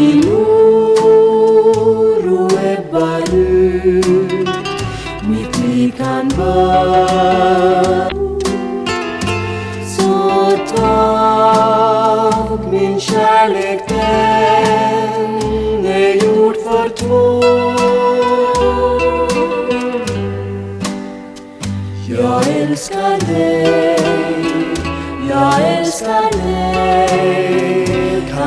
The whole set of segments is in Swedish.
min oro ebbar ut. Mitt liv kan vara Så tag. Min kärlek den är gjord för två. Jag älskar dig.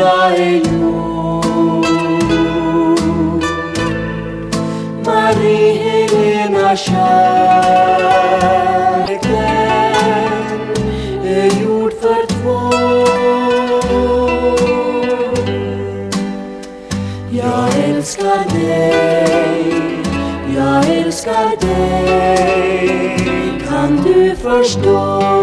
jag är gjord Marie Helena kärleken är gjord för två. Jag älskar dig, jag älskar dig. Kan du förstå?